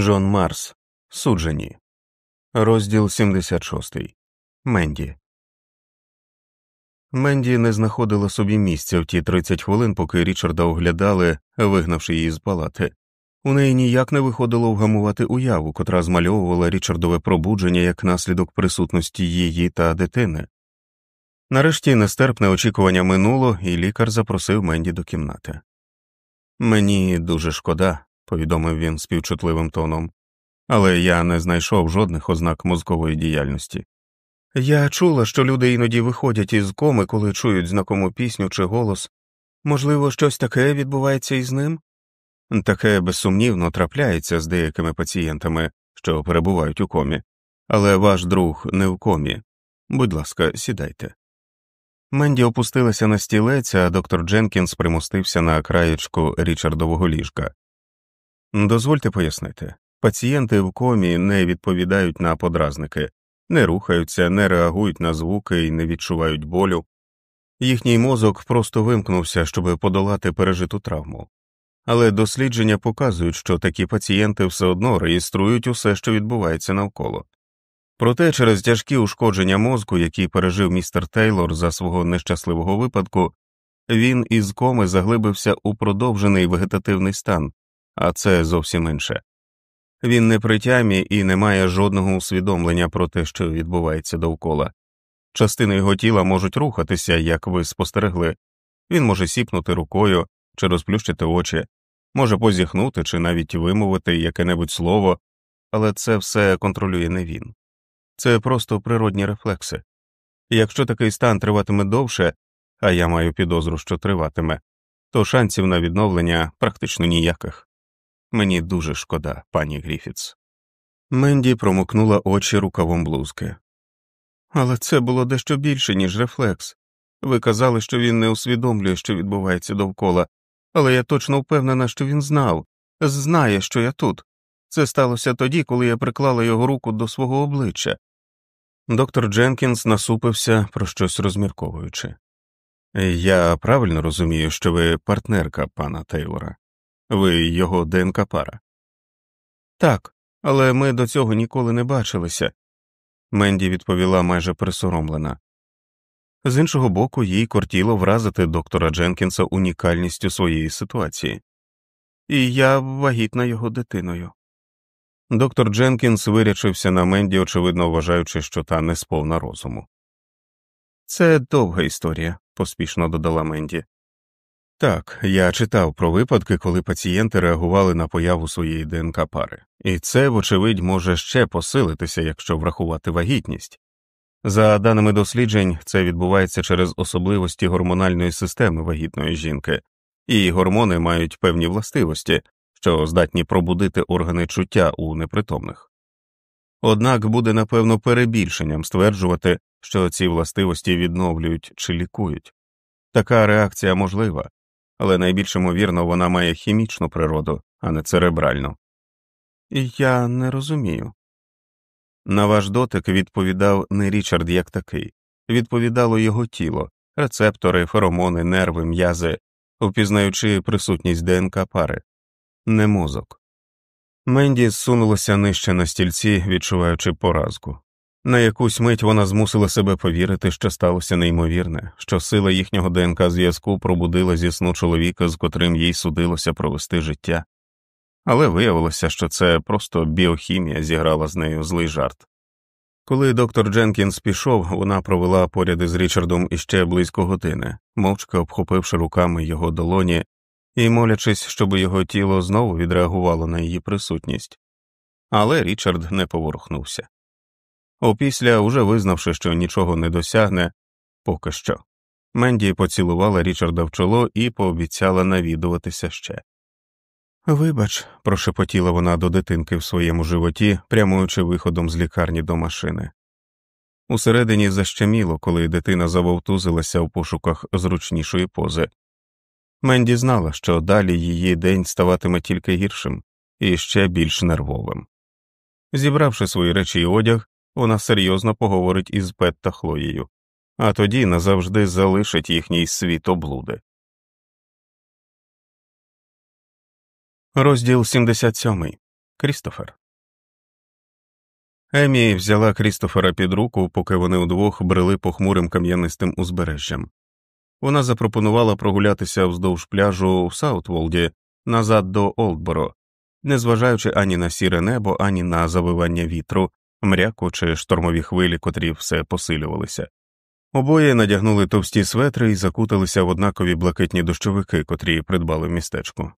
Джон Марс. Суджені. Розділ 76. Менді. Менді не знаходила собі місця в ті 30 хвилин, поки Річарда оглядали, вигнавши її з палати. У неї ніяк не виходило вгамувати уяву, котра змальовувала Річардове пробудження як наслідок присутності її та дитини. Нарешті нестерпне очікування минуло, і лікар запросив Менді до кімнати. Мені дуже шкода, повідомив він співчутливим тоном, але я не знайшов жодних ознак мозкової діяльності. Я чула, що люди іноді виходять із коми, коли чують знакому пісню чи голос. Можливо, щось таке відбувається із ним? Таке безсумнівно трапляється з деякими пацієнтами, що перебувають у комі, але ваш друг не в комі. Будь ласка, сідайте. Менді опустилася на стілець, а доктор Дженкінс примостився на краєчку Річардового ліжка. Дозвольте пояснити пацієнти в комі не відповідають на подразники, не рухаються, не реагують на звуки і не відчувають болю. Їхній мозок просто вимкнувся, щоб подолати пережиту травму. Але дослідження показують, що такі пацієнти все одно реєструють усе, що відбувається навколо. Проте через тяжкі ушкодження мозку, які пережив містер Тейлор за свого нещасливого випадку, він із коми заглибився у продовжений вегетативний стан, а це зовсім інше. Він не при тямі і не має жодного усвідомлення про те, що відбувається довкола. Частини його тіла можуть рухатися, як ви спостерегли, він може сіпнути рукою чи розплющити очі, може позіхнути чи навіть вимовити яке небудь слово, але це все контролює не він. Це просто природні рефлекси. Якщо такий стан триватиме довше, а я маю підозру, що триватиме, то шансів на відновлення практично ніяких. Мені дуже шкода, пані Гріфітс. Менді промокнула очі рукавом блузки. Але це було дещо більше, ніж рефлекс. Ви казали, що він не усвідомлює, що відбувається довкола, але я точно впевнена, що він знав, знає, що я тут. Це сталося тоді, коли я приклала його руку до свого обличчя. Доктор Дженкінс насупився, про щось розмірковуючи. Я правильно розумію, що ви партнерка пана Тейлора, ви його ДНК пара. Так, але ми до цього ніколи не бачилися. Менді відповіла майже присоромлена. З іншого боку, їй кортіло вразити доктора Дженкінса унікальністю своєї ситуації, і я вагітна його дитиною. Доктор Дженкінс вирячився на Менді, очевидно вважаючи, що та не сповна розуму. Це довга історія, поспішно додала Менді. Так, я читав про випадки, коли пацієнти реагували на появу своєї ДНК пари, і це, вочевидь, може ще посилитися, якщо врахувати вагітність. За даними досліджень, це відбувається через особливості гормональної системи вагітної жінки, і гормони мають певні властивості, що здатні пробудити органи чуття у непритомних. Однак буде напевно перебільшенням стверджувати, що ці властивості відновлюють чи лікують. Така реакція можлива, але найбільш ймовірно вона має хімічну природу, а не церебральну. Я не розумію. На ваш дотик відповідав не Річард як такий, відповідало його тіло, рецептори, феромони, нерви, м'язи, впізнаючи присутність ДНК пари, не мозок. Менді зсунулася нижче на стільці, відчуваючи поразку. На якусь мить вона змусила себе повірити, що сталося неймовірне, що сила їхнього ДНК зв'язку пробудила зі сну чоловіка, з котрим їй судилося провести життя, але виявилося, що це просто біохімія зіграла з нею злий жарт. Коли доктор Дженкінс пішов, вона провела поряд із Річардом іще близько години, мовчки обхопивши руками його долоні і молячись, щоб його тіло знову відреагувало на її присутність, але Річард не поворухнувся. Опісля, уже визнавши, що нічого не досягне, поки що, Менді поцілувала Річарда в чоло і пообіцяла навідуватися ще. Вибач, прошепотіла вона до дитинки в своєму животі, прямуючи виходом з лікарні до машини. Усередині защеміло, коли дитина завовтузилася в пошуках зручнішої пози. Менді знала, що далі її день ставатиме тільки гіршим і ще більш нервовим. Зібравши свої речі і одяг, вона серйозно поговорить із Пет та Хлоєю, а тоді назавжди залишить їхній світ облуди. Розділ 77. Крістофер. Емі взяла Крістофера під руку, поки вони удвох брели похмурим кам'янистим узбережжям. Вона запропонувала прогулятися вздовж пляжу в Саутволді назад до Олдборо, незважаючи ані на сіре небо, ані на завивання вітру, мряку чи штормові хвилі, котрі все посилювалися. Обоє надягнули товсті светри і закуталися в однакові блакитні дощовики, котрі придбали в містечку.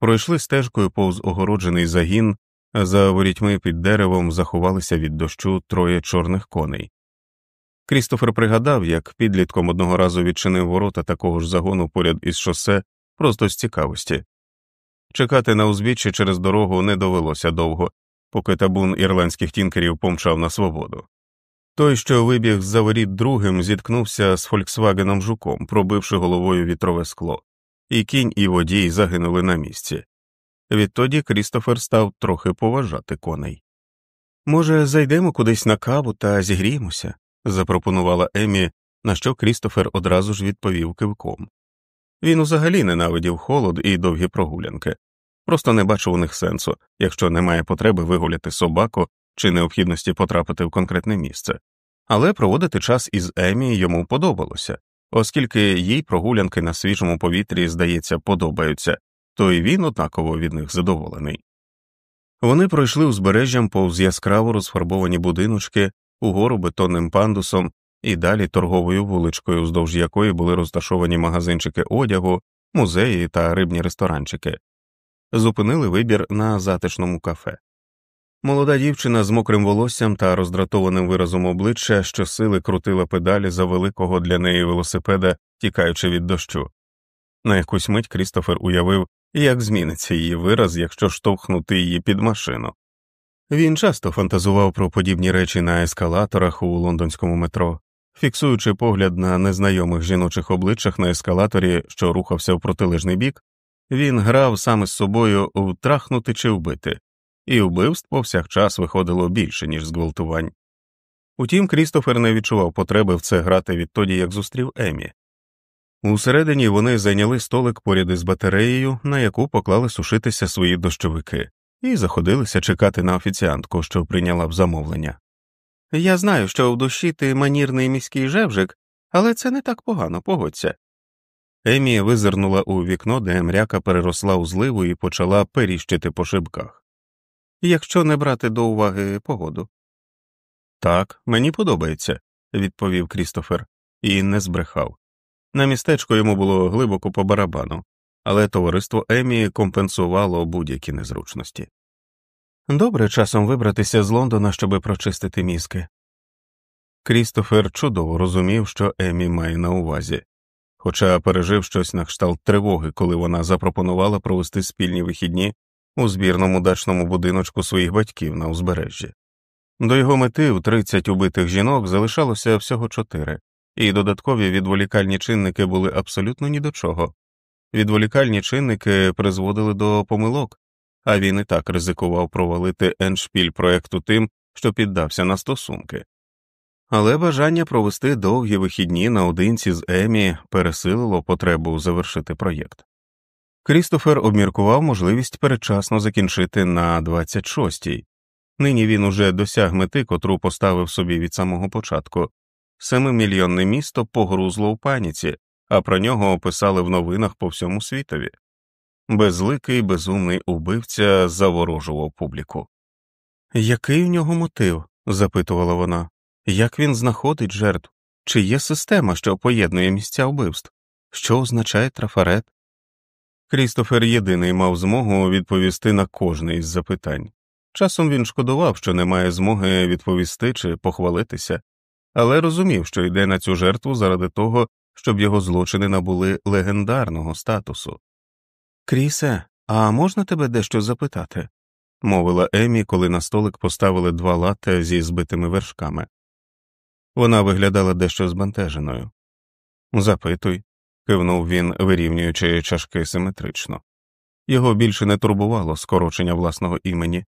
Пройшли стежкою повз огороджений загін, за ворітьми під деревом заховалися від дощу троє чорних коней. Крістофер пригадав, як підлітком одного разу відчинив ворота такого ж загону поряд із шосе просто з цікавості. Чекати на узбіччя через дорогу не довелося довго, поки табун ірландських тінкерів помчав на свободу. Той, що вибіг з за воріт другим, зіткнувся з Фольксвагеном жуком, пробивши головою вітрове скло, і кінь і водій загинули на місці. Відтоді Крістофер став трохи поважати коней. Може, зайдемо кудись на каву та зігріємося? запропонувала Емі, на що Крістофер одразу ж відповів кивком. Він взагалі ненавидів холод і довгі прогулянки, просто не бачив у них сенсу, якщо немає потреби вигуляти собаку чи необхідності потрапити в конкретне місце, але проводити час із Емі йому подобалося, оскільки їй прогулянки на свіжому повітрі, здається, подобаються, то й він однаково від них задоволений. Вони пройшли узбережжям повз яскраво розфарбовані будиночки, угору бетонним пандусом і далі торговою вуличкою, вздовж якої були розташовані магазинчики одягу, музеї та рибні ресторанчики, зупинили вибір на затишному кафе. Молода дівчина з мокрим волоссям та роздратованим виразом обличчя щосили крутила педалі за великого для неї велосипеда, тікаючи від дощу. На якусь мить Крістофер уявив, як зміниться її вираз, якщо штовхнути її під машину. Він часто фантазував про подібні речі на ескалаторах у лондонському метро, фіксуючи погляд на незнайомих жіночих обличчях на ескалаторі, що рухався в протилежний бік, він грав саме з собою втрахнути чи вбити, і вбивств повсякчас виходило більше, ніж зґвалтувань. Утім, Крістофер не відчував потреби в це грати відтоді, як зустрів Емі. Усередині вони зайняли столик поряд із батареєю, на яку поклали сушитися свої дощовики, і заходилися чекати на офіціантку, що прийняла б замовлення. Я знаю, що в душі ти манірний міський жевжик, але це не так погано, погодься. Емі визирнула у вікно, де мряка переросла у зливу і почала періщити по шибках. Якщо не брати до уваги погоду. Так, мені подобається, відповів Крістофер, і не збрехав. На містечко йому було глибоко по барабану, але товариство Емі компенсувало будь-які незручності. Добре часом вибратися з Лондона, щоби прочистити мізки. Крістофер чудово розумів, що Емі має на увазі, хоча пережив щось на кшталт тривоги, коли вона запропонувала провести спільні вихідні у збірному дачному будиночку своїх батьків на узбережжі. До його мети в 30 убитих жінок залишалося всього чотири, і додаткові відволікальні чинники були абсолютно ні до чого. Відволікальні чинники призводили до помилок, а він і так ризикував провалити еншпіль проекту тим, що піддався на стосунки. Але бажання провести довгі вихідні наодинці з Емі пересилило потребу завершити проєкт. Крістофер обміркував можливість передчасно закінчити на 26-й. Нині він уже досяг мети, котру поставив собі від самого початку семимільйонне місто погрузло у паніці, а про нього описали в новинах по всьому світові. Безликий безумний убивця заворожував публіку. Який в нього мотив? запитувала вона. Як він знаходить жертв? Чи є система, що поєднує місця вбивств? Що означає трафарет? Крістофер єдиний мав змогу відповісти на кожне із запитань. Часом він шкодував, що не має змоги відповісти чи похвалитися, але розумів, що йде на цю жертву заради того, щоб його злочини набули легендарного статусу. Крісе, а можна тебе дещо запитати? мовила Емі, коли на столик поставили два латте зі збитими вершками. Вона виглядала дещо збентеженою. Запитуй, кивнув він, вирівнюючи чашки симетрично. Його більше не турбувало скорочення власного імені.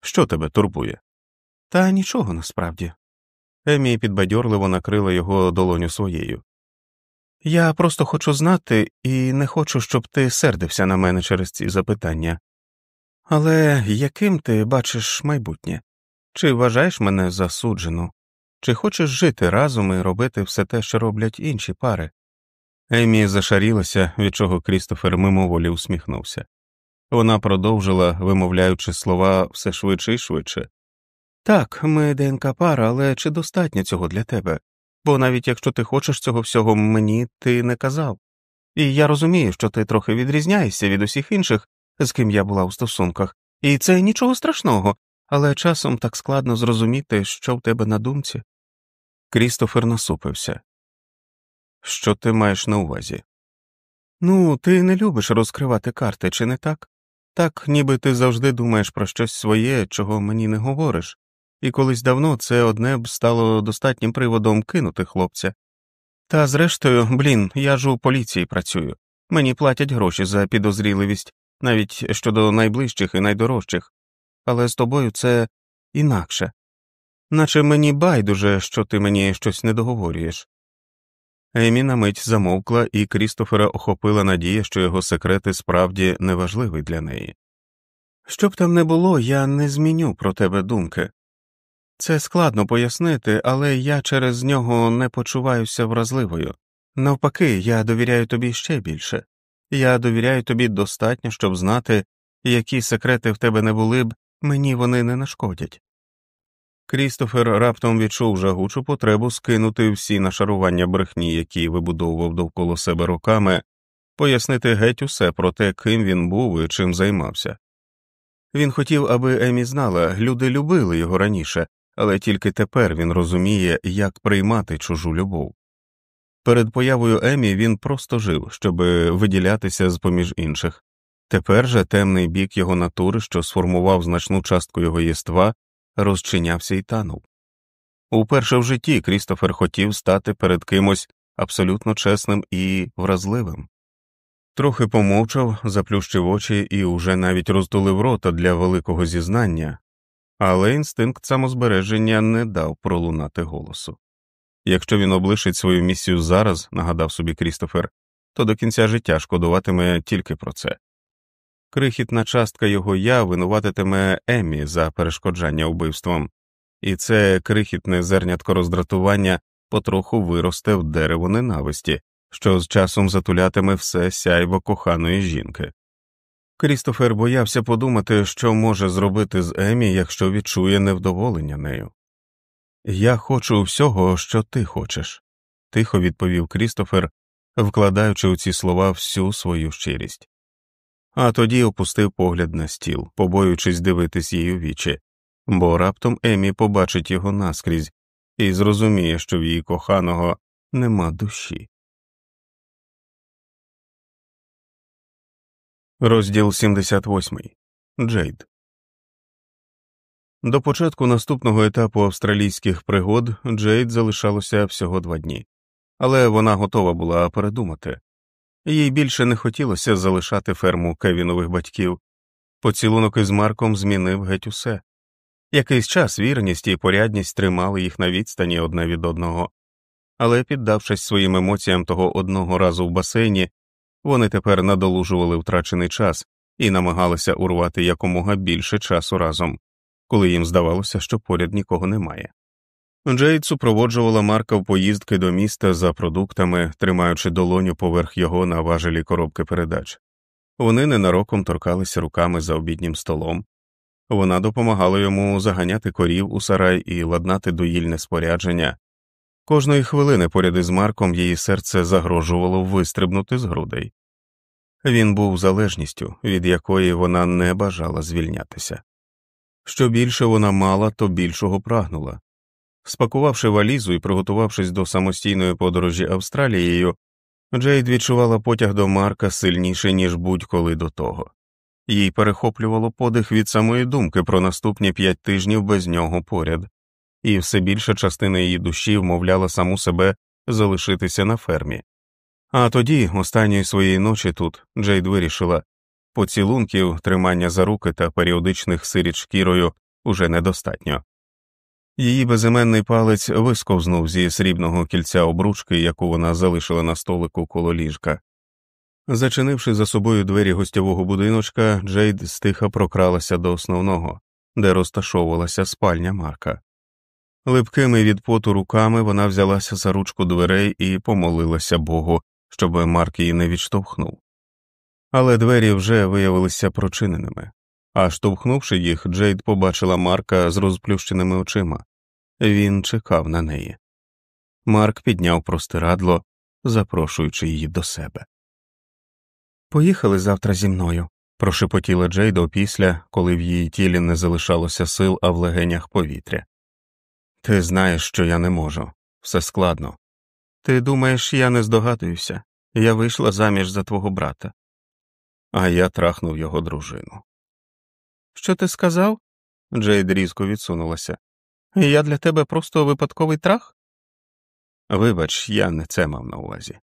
Що тебе турбує? Та нічого насправді. Емі підбадьорливо накрила його долоню своєю. Я просто хочу знати і не хочу, щоб ти сердився на мене через ці запитання. Але яким ти бачиш майбутнє? Чи вважаєш мене засуджену? Чи хочеш жити разом і робити все те, що роблять інші пари? Емі зашарілася, від чого Крістофер мимоволі усміхнувся. Вона продовжила, вимовляючи слова все швидше і швидше. Так, ми ДНК пара, але чи достатньо цього для тебе? Бо навіть якщо ти хочеш цього всього мені, ти не казав. І я розумію, що ти трохи відрізняєшся від усіх інших, з ким я була у стосунках, і це нічого страшного, але часом так складно зрозуміти, що в тебе на думці. Крістофер насупився. Що ти маєш на увазі? Ну, ти не любиш розкривати карти, чи не так? Так, ніби ти завжди думаєш про щось своє, чого мені не говориш, і колись давно це одне б стало достатнім приводом кинути хлопця. Та зрештою, блін, я ж у поліції працюю, мені платять гроші за підозріливість, навіть щодо найближчих і найдорожчих, але з тобою це інакше, наче мені байдуже, що ти мені щось не договорюєш. Емі на мить замовкла, і Крістофера охопила надія, що його секрети справді неважливий для неї. Що б там не було, я не зміню про тебе думки. Це складно пояснити, але я через нього не почуваюся вразливою. Навпаки, я довіряю тобі ще більше. Я довіряю тобі достатньо, щоб знати, які секрети в тебе не були б, мені вони не нашкодять. Крістофер раптом відчув жагучу потребу скинути всі нашарування брехні, які вибудовував довкола себе роками, пояснити геть усе про те, ким він був і чим займався. Він хотів, аби Емі знала, люди любили його раніше, але тільки тепер він розуміє, як приймати чужу любов. Перед появою Емі він просто жив, щоб виділятися з поміж інших. Тепер же темний бік його натури, що сформував значну частку його єства, розчинявся і танув. Уперше в житті Крістофер хотів стати перед кимось абсолютно чесним і вразливим. Трохи помовчав, заплющив очі і уже навіть роздулив рота для великого зізнання, але інстинкт самозбереження не дав пролунати голосу. Якщо він облишить свою місію зараз, нагадав собі Крістофер, то до кінця життя шкодуватиме тільки про це. Крихітна частка його я винуватитиме Емі за перешкоджання вбивством, і це крихітне зернятко роздратування потроху виросте в дерево ненависті, що з часом затулятиме все сяйво коханої жінки. Крістофер боявся подумати, що може зробити з Емі, якщо відчує невдоволення нею. Я хочу всього, що ти хочеш, тихо відповів Крістофер, вкладаючи у ці слова всю свою щирість а тоді опустив погляд на стіл, побоюючись дивитись їй у вічі, бо раптом Емі побачить його наскрізь і зрозуміє, що в її коханого нема душі. Розділ 78. Джейд До початку наступного етапу австралійських пригод Джейд залишалося всього два дні, але вона готова була передумати. Їй більше не хотілося залишати ферму Кевінових батьків. Поцілунок із Марком змінив геть усе. Якийсь час вірність і порядність тримали їх на відстані одне від одного, але, піддавшись своїм емоціям того одного разу в басейні, вони тепер надолужували втрачений час і намагалися урвати якомога більше часу разом, коли їм здавалося, що поряд нікого немає. Джейд супроводжувала Марка в поїздки до міста за продуктами, тримаючи долоню поверх його на важелі коробки передач. Вони ненароком торкалися руками за обіднім столом. Вона допомагала йому заганяти корів у сарай і ладнати доїльне спорядження. Кожної хвилини поряд із Марком її серце загрожувало вистрибнути з грудей. Він був залежністю, від якої вона не бажала звільнятися. Що більше вона мала, то більшого прагнула, Спакувавши валізу і приготувавшись до самостійної подорожі Австралією, Джейд відчувала потяг до Марка сильніше, ніж будь-коли до того, їй перехоплювало подих від самої думки про наступні п'ять тижнів без нього поряд, і все більша частина її душі вмовляла саму себе залишитися на фермі. А тоді, останньої своєї ночі тут, Джейд вирішила поцілунків, тримання за руки та періодичних сиріт шкірою уже недостатньо. Її безіменний палець висковзнув зі срібного кільця обручки, яку вона залишила на столику коло ліжка. Зачинивши за собою двері гостьового будиночка, Джейд стиха прокралася до основного, де розташовувалася спальня Марка. Липкими від поту руками вона взялася за ручку дверей і помолилася Богу, щоб Марк її не відштовхнув. Але двері вже виявилися прочиненими, а штовхнувши їх, Джейд побачила Марка з розплющеними очима. Він чекав на неї. Марк підняв простирадло, запрошуючи її до себе. Поїхали завтра зі мною, прошепотіла Джейд опісля, коли в її тілі не залишалося сил, а в легенях повітря. Ти знаєш, що я не можу, все складно. Ти думаєш, я не здогадуюся, я вийшла заміж за твого брата. А я трахнув його дружину. Що ти сказав? Джейд різко відсунулася. Я для тебе просто випадковий трах? Вибач, я не це мав на увазі.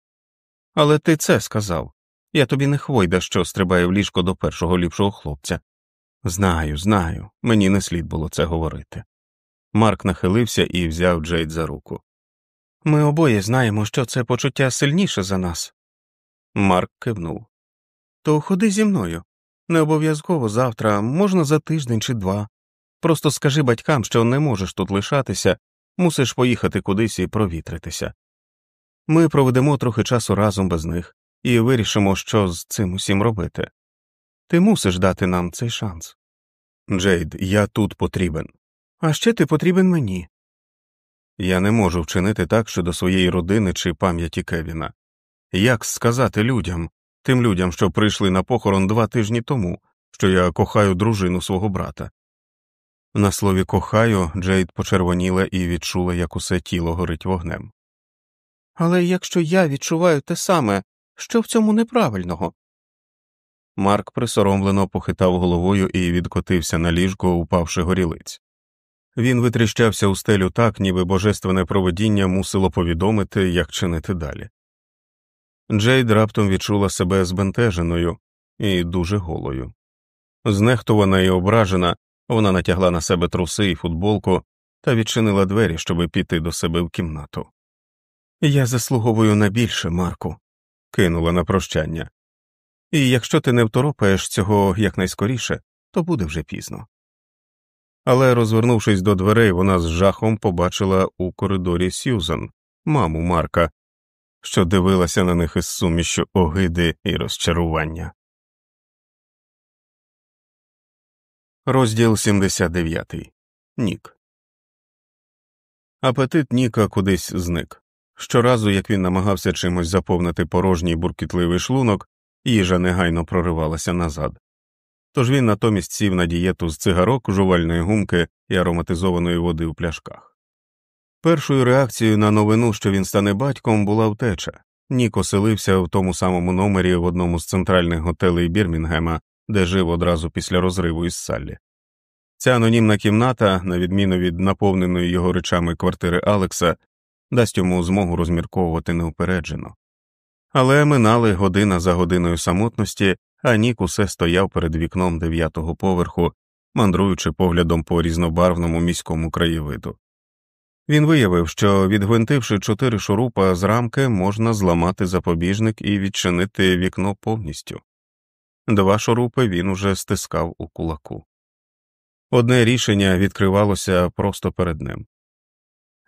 Але ти це сказав. Я тобі не хвойда, що стрибає в ліжко до першого ліпшого хлопця. Знаю, знаю, мені не слід було це говорити. Марк нахилився і взяв Джейд за руку. Ми обоє знаємо, що це почуття сильніше за нас. Марк кивнув. То ходи зі мною. Не обов'язково завтра, можна за тиждень чи два. Просто скажи батькам, що не можеш тут лишатися, мусиш поїхати кудись і провітритися. Ми проведемо трохи часу разом без них і вирішимо, що з цим усім робити. Ти мусиш дати нам цей шанс. Джейд, я тут потрібен. А ще ти потрібен мені. Я не можу вчинити так щодо своєї родини чи пам'яті Кевіна. Як сказати людям, тим людям, що прийшли на похорон два тижні тому, що я кохаю дружину свого брата? На слові кохаю Джейд почервоніла і відчула, як усе тіло горить вогнем. Але якщо я відчуваю те саме, що в цьому неправильного? Марк присоромлено похитав головою і відкотився на ліжко, упавши горілиць. Він витріщався у стелю так, ніби божественне проведіння мусило повідомити, як чинити далі. Джейд раптом відчула себе збентеженою і дуже голою. Знехтувана і ображена, вона натягла на себе труси і футболку та відчинила двері, щоби піти до себе в кімнату. Я заслуговую на більше, Марку, кинула на прощання. І якщо ти не второпаєш цього якнайскоріше, то буде вже пізно. Але, розвернувшись до дверей, вона з жахом побачила у коридорі Сьюзан, маму Марка, що дивилася на них із сумішю огиди і розчарування. Розділ 79. Нік. Апетит Ніка кудись зник. Щоразу, як він намагався чимось заповнити порожній буркітливий шлунок, їжа негайно проривалася назад. Тож він натомість сів на дієту з цигарок, жувальної гумки і ароматизованої води в пляшках. Першою реакцією на новину, що він стане батьком, була втеча. Нік оселився в тому самому номері в одному з центральних готелей Бірмінгема, де жив одразу після розриву із Саллі. Ця анонімна кімната, на відміну від наповненої його речами квартири Алекса, дасть йому змогу розмірковувати неупереджено. Але минали година за годиною самотності, а Нік усе стояв перед вікном дев'ятого поверху, мандруючи поглядом по різнобарвному міському краєвиду. Він виявив, що, відгвинтивши чотири шурупа з рамки, можна зламати запобіжник і відчинити вікно повністю. Два шурупи він уже стискав у кулаку. Одне рішення відкривалося просто перед ним.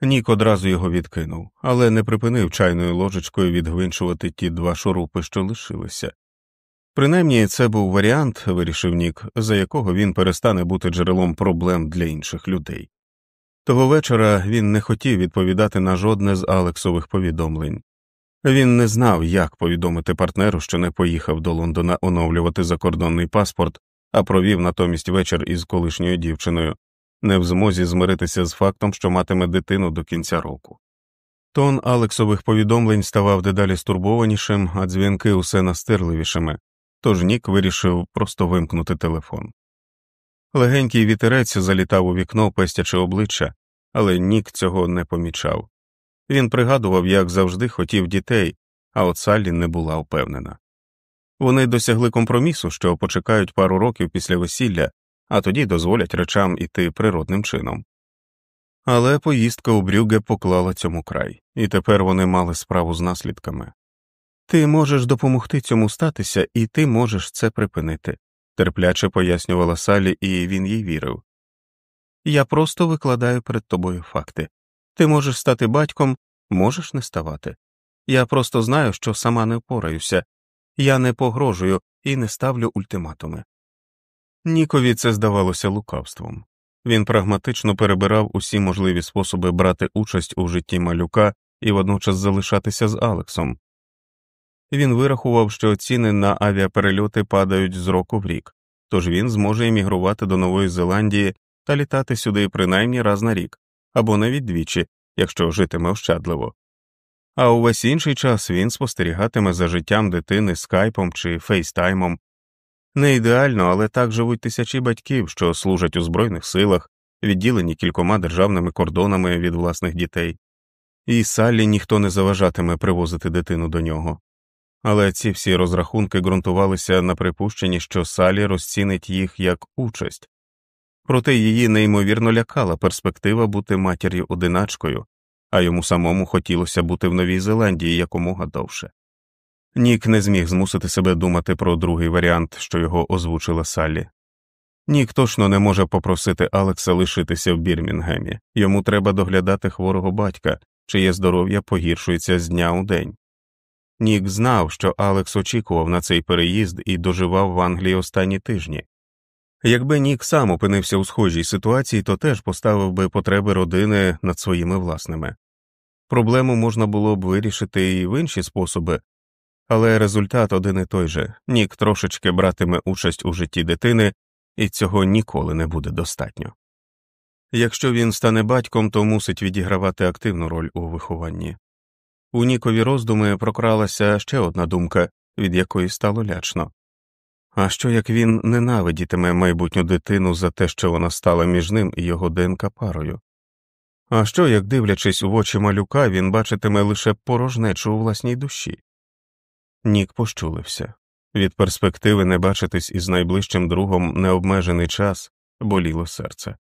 Нік одразу його відкинув, але не припинив чайною ложечкою відгвинчувати ті два шурупи, що лишилися. Принаймні це був варіант, вирішив Нік, за якого він перестане бути джерелом проблем для інших людей. Того вечора він не хотів відповідати на жодне з Алексових повідомлень. Він не знав, як повідомити партнеру, що не поїхав до Лондона оновлювати закордонний паспорт, а провів натомість вечір із колишньою дівчиною, не в змозі змиритися з фактом, що матиме дитину до кінця року. Тон Алексових повідомлень ставав дедалі стурбованішим, а дзвінки усе настирливішими, тож Нік вирішив просто вимкнути телефон. Легенький вітерець залітав у вікно, пестячи обличчя, але Нік цього не помічав. Він пригадував, як завжди хотів дітей, а от Саллі не була впевнена. Вони досягли компромісу, що почекають пару років після весілля, а тоді дозволять речам іти природним чином. Але поїздка у Брюге поклала цьому край, і тепер вони мали справу з наслідками. Ти можеш допомогти цьому статися, і ти можеш це припинити, терпляче пояснювала Салі, і він їй вірив. Я просто викладаю перед тобою факти. Ти можеш стати батьком, можеш не ставати. Я просто знаю, що сама не впораюся, я не погрожую і не ставлю ультиматуми. Нікові це здавалося лукавством. Він прагматично перебирав усі можливі способи брати участь у житті малюка і водночас залишатися з Алексом. Він вирахував, що ціни на авіаперельоти падають з року в рік, тож він зможе емігрувати до Нової Зеландії та літати сюди принаймні раз на рік або навіть двічі, якщо житиме ощадливо. А увесь інший час він спостерігатиме за життям дитини скайпом чи фейстаймом. Не ідеально, але так живуть тисячі батьків, що служать у Збройних силах, відділені кількома державними кордонами від власних дітей, і Саллі ніхто не заважатиме привозити дитину до нього. Але ці всі розрахунки ґрунтувалися на припущенні, що Салі розцінить їх як участь, проте її неймовірно лякала перспектива бути матір'ю одиначкою, а йому самому хотілося бути в Новій Зеландії якомога довше. Нік не зміг змусити себе думати про другий варіант, що його озвучила Саллі. Нік точно не може попросити Алекса лишитися в Бірмінгемі, йому треба доглядати хворого батька, чиє здоров'я погіршується з дня у день. Нік знав, що Алекс очікував на цей переїзд і доживав в Англії останні тижні. Якби Нік сам опинився у схожій ситуації, то теж поставив би потреби родини над своїми власними. Проблему можна було б вирішити і в інші способи, але результат один і той же Нік трошечки братиме участь у житті дитини, і цього ніколи не буде достатньо. Якщо він стане батьком, то мусить відігравати активну роль у вихованні. У Нікові роздуми прокралася ще одна думка, від якої стало лячно а що як він ненавидітиме майбутню дитину за те, що вона стала між ним і його ДНК парою? А що, як, дивлячись у очі малюка, він бачитиме лише порожнечу у власній душі? Нік пощулився від перспективи не бачитись із найближчим другом необмежений час боліло серце.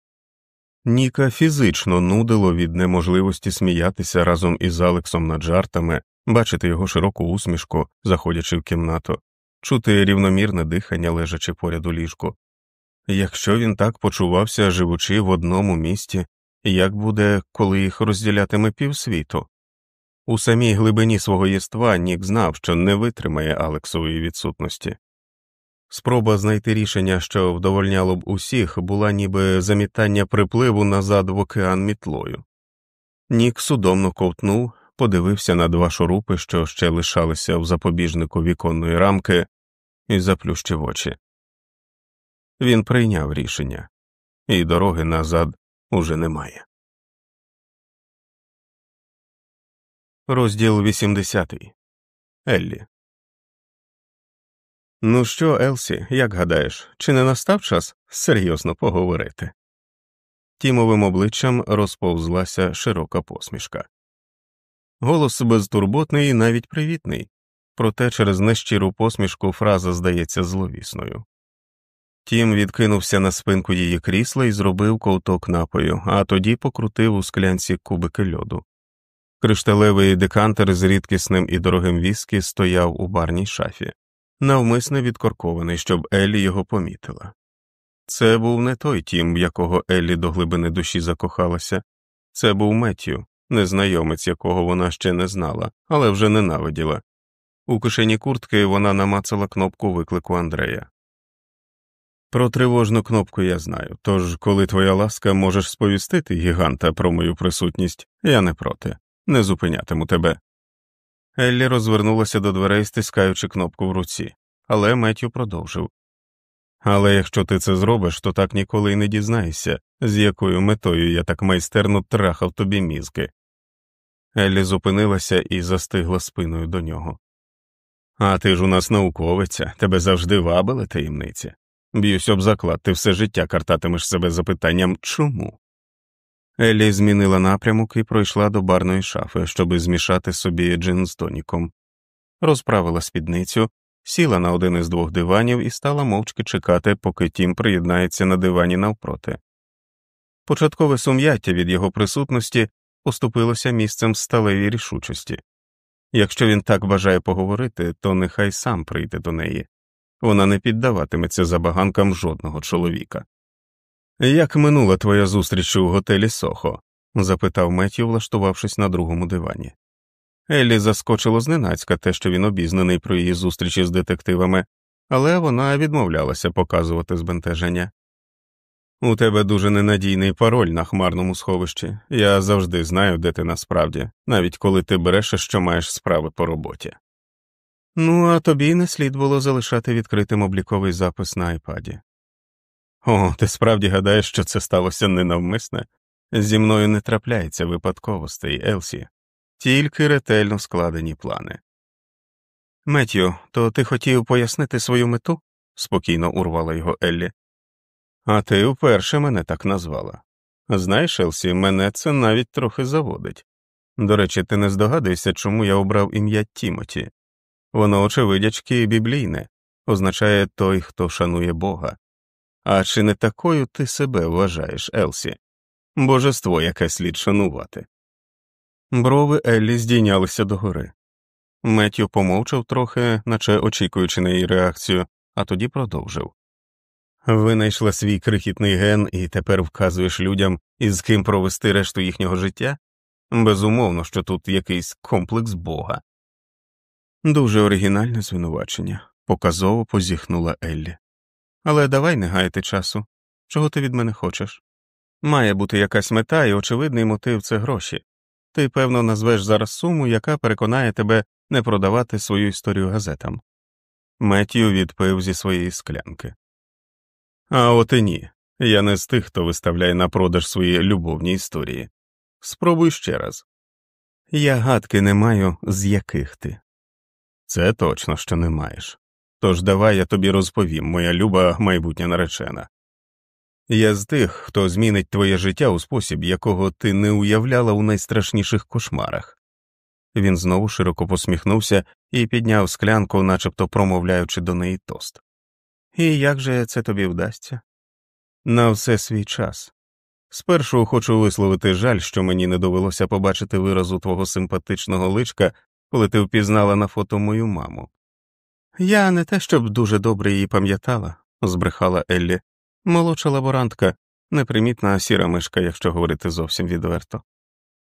Ніка фізично нудило від неможливості сміятися разом із Алексом над жартами, бачити його широку усмішку, заходячи в кімнату, чути рівномірне дихання, лежачи поряд у ліжку. Якщо він так почувався, живучи в одному місті, як буде, коли їх розділятиме півсвіту? У самій глибині свого єства Нік знав, що не витримає Алексової відсутності. Спроба знайти рішення, що вдовольняло б усіх, була ніби замітання припливу назад в океан мітлою. Нік судомно ковтнув, подивився на два шурупи, що ще лишалися в запобіжнику віконної рамки, і заплющив очі. Він прийняв рішення, і дороги назад уже немає. Розділ 80. Еллі. Ну що, Елсі, як гадаєш, чи не настав час серйозно поговорити? Тімовим обличчям розповзлася широка посмішка. Голос безтурботний і навіть привітний, проте через нещиру посмішку фраза здається зловісною. Тім відкинувся на спинку її крісла і зробив ковток напою, а тоді покрутив у склянці кубики льоду. Кришталевий декантер з рідкісним і дорогим віскі стояв у барній шафі, навмисне відкоркований, щоб Еллі його помітила. Це був не той тім, в якого Еллі до глибини душі закохалася, це був Меттю, незнайомець, якого вона ще не знала, але вже ненавиділа. У кишені куртки вона намацала кнопку виклику Андрея. Про тривожну кнопку я знаю, тож, коли твоя ласка можеш сповістити гіганта про мою присутність, я не проти, не зупинятиму тебе. Еллі розвернулася до дверей, стискаючи кнопку в руці, але Меттю продовжив. Але якщо ти це зробиш, то так ніколи й не дізнаєшся, з якою метою я так майстерно трахав тобі мізки. Еллі зупинилася і застигла спиною до нього. А ти ж у нас науковиця, тебе завжди вабили таємниці. Б'юсь об заклад, ти все життя картатимеш себе запитанням чому? Еллі змінила напрямок і пройшла до барної шафи, щоби змішати собі джин з тоніком, розправила спідницю, сіла на один із двох диванів і стала мовчки чекати, поки тім приєднається на дивані навпроти. Початкове сум'яття від його присутності поступилося місцем сталевій рішучості. Якщо він так бажає поговорити, то нехай сам прийде до неї. Вона не піддаватиметься забаганкам жодного чоловіка. Як минула твоя зустріч у готелі Сохо? запитав Меттю, влаштувавшись на другому дивані. Еллі заскочило зненацька те, що він обізнаний про її зустрічі з детективами, але вона відмовлялася показувати збентеження. У тебе дуже ненадійний пароль на хмарному сховищі. Я завжди знаю, де ти насправді, навіть коли ти береш, що маєш справи по роботі. Ну, а тобі не слід було залишати відкритим обліковий запис на айпаді. О, ти справді гадаєш, що це сталося ненавмисне? Зі мною не трапляється випадковостей, Елсі, тільки ретельно складені плани. Меттю, то ти хотів пояснити свою мету? спокійно урвала його Еллі. А ти вперше мене так назвала. Знаєш, Елсі, мене це навіть трохи заводить. До речі, ти не здогадуєшся, чому я обрав ім'я Тімоті. Воно, очевидячки, біблійне, означає той, хто шанує Бога. А чи не такою ти себе вважаєш, Елсі? Божество яке слід шанувати. Брови Еллі здійнялися догори. Меттю помовчав трохи, наче очікуючи на її реакцію, а тоді продовжив. Винайшла свій крихітний ген і тепер вказуєш людям, із ким провести решту їхнього життя? Безумовно, що тут якийсь комплекс Бога. Дуже оригінальне звинувачення, показово позіхнула Еллі. Але давай не гаяти часу. Чого ти від мене хочеш? Має бути якась мета, і очевидний мотив це гроші. Ти, певно, назвеш зараз суму, яка переконає тебе не продавати свою історію газетам. Меттію відпив зі своєї склянки. А от і ні. Я не з тих, хто виставляє на продаж свої любовні історії. Спробуй ще раз. Я гадки не маю, з яких ти. Це точно що не маєш. Тож давай я тобі розповім, моя люба майбутня наречена. Я з тих, хто змінить твоє життя у спосіб, якого ти не уявляла у найстрашніших кошмарах. Він знову широко посміхнувся і підняв склянку, начебто промовляючи до неї тост. І як же це тобі вдасться? На все свій час. Спершу хочу висловити жаль, що мені не довелося побачити виразу твого симпатичного личка, коли ти впізнала на фото мою маму. Я не те, щоб дуже добре її пам'ятала, збрехала Еллі, молодша лаборантка, непримітна сіра мишка, якщо говорити зовсім відверто.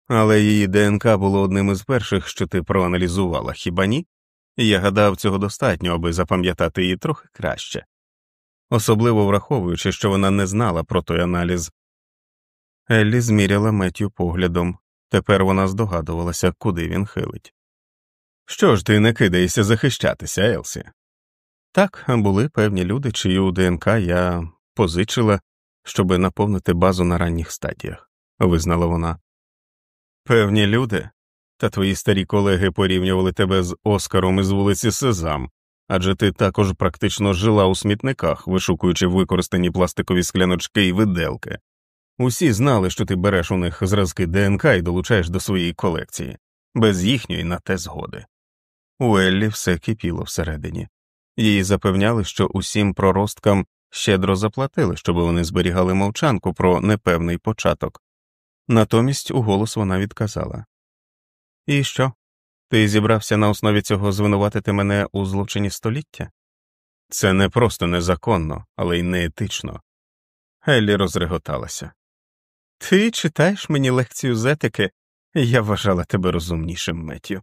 Але її ДНК було одним із перших, що ти проаналізувала, хіба ні? Я гадав, цього достатньо, аби запам'ятати її трохи краще, особливо враховуючи, що вона не знала про той аналіз. Еллі зміряла Меттю поглядом, тепер вона здогадувалася, куди він хилить. Що ж ти не кидаєшся захищатися, Елсі? Так, були певні люди, чию ДНК я позичила, щоби наповнити базу на ранніх стадіях, визнала вона. Певні люди, та твої старі колеги порівнювали тебе з Оскаром із вулиці Сезам, адже ти також практично жила у смітниках, вишукуючи використані пластикові скляночки і виделки. Усі знали, що ти береш у них зразки ДНК і долучаєш до своєї колекції, без їхньої на те згоди. У Еллі все кипіло всередині, її запевняли, що усім проросткам щедро заплатили, щоб вони зберігали мовчанку про непевний початок. Натомість у голос вона відказала І що? Ти зібрався на основі цього звинуватити мене у злочині століття? Це не просто незаконно, але й неетично. Еллі розреготалася. Ти читаєш мені лекцію з етики? Я вважала тебе розумнішим Меттю.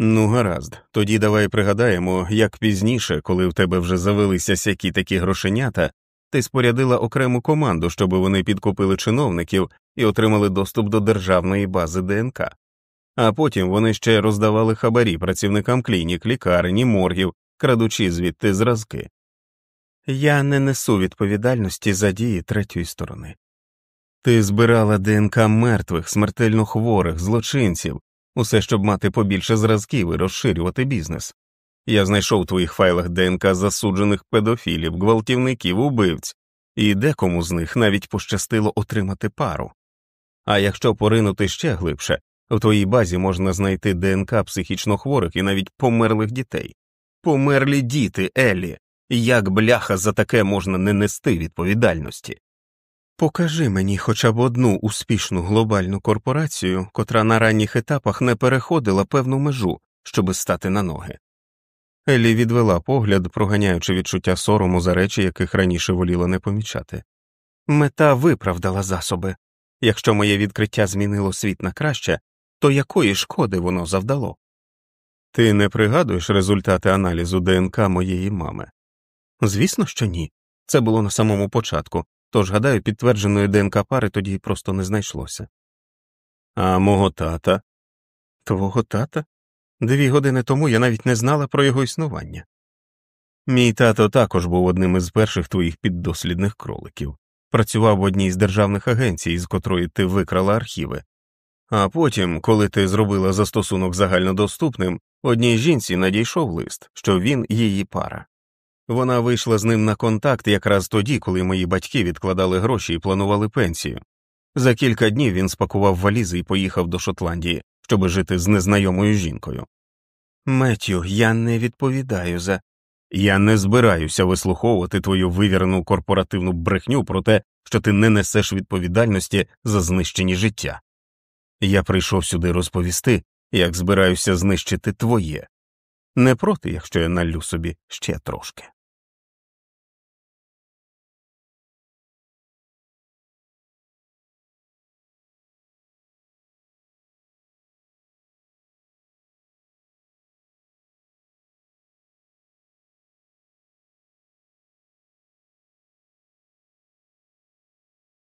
Ну, гаразд, тоді давай пригадаємо, як пізніше, коли в тебе вже завелися сякі такі грошенята, ти спорядила окрему команду, щоб вони підкупили чиновників і отримали доступ до державної бази ДНК, а потім вони ще роздавали хабарі працівникам клінік, лікарні, моргів, крадучи звідти зразки. Я не несу відповідальності за дії третьої сторони. Ти збирала ДНК мертвих, смертельно хворих, злочинців, усе щоб мати побільше зразків і розширювати бізнес. Я знайшов у твоїх файлах ДНК засуджених педофілів, гвалтівників, убивць, і декому з них навіть пощастило отримати пару. А якщо поринути ще глибше, в твоїй базі можна знайти ДНК психічно хворих і навіть померлих дітей. Померлі діти, Еллі, як бляха за таке можна не нести відповідальності. Покажи мені хоча б одну успішну глобальну корпорацію, котра на ранніх етапах не переходила певну межу, щоби стати на ноги. Еллі відвела погляд, проганяючи відчуття сорому за речі, яких раніше воліла не помічати. Мета виправдала засоби. Якщо моє відкриття змінило світ на краще, то якої шкоди воно завдало? Ти не пригадуєш результати аналізу ДНК моєї мами? Звісно, що ні. Це було на самому початку, тож, гадаю, підтвердженої ДНК пари тоді просто не знайшлося. А мого тата? Твого тата? Дві години тому я навіть не знала про його існування. Мій тато також був одним із перших твоїх піддослідних кроликів, працював в одній з державних агенцій, з котрої ти викрала архіви. А потім, коли ти зробила застосунок загальнодоступним, одній жінці надійшов лист, що він її пара. Вона вийшла з ним на контакт якраз тоді, коли мої батьки відкладали гроші і планували пенсію. За кілька днів він спакував валізи і поїхав до Шотландії, щоби жити з незнайомою жінкою. Меттю, я не відповідаю за. Я не збираюся вислуховувати твою вивірену корпоративну брехню про те, що ти не несеш відповідальності за знищені життя. Я прийшов сюди розповісти, як збираюся знищити твоє. Не проти, якщо я налю собі ще трошки.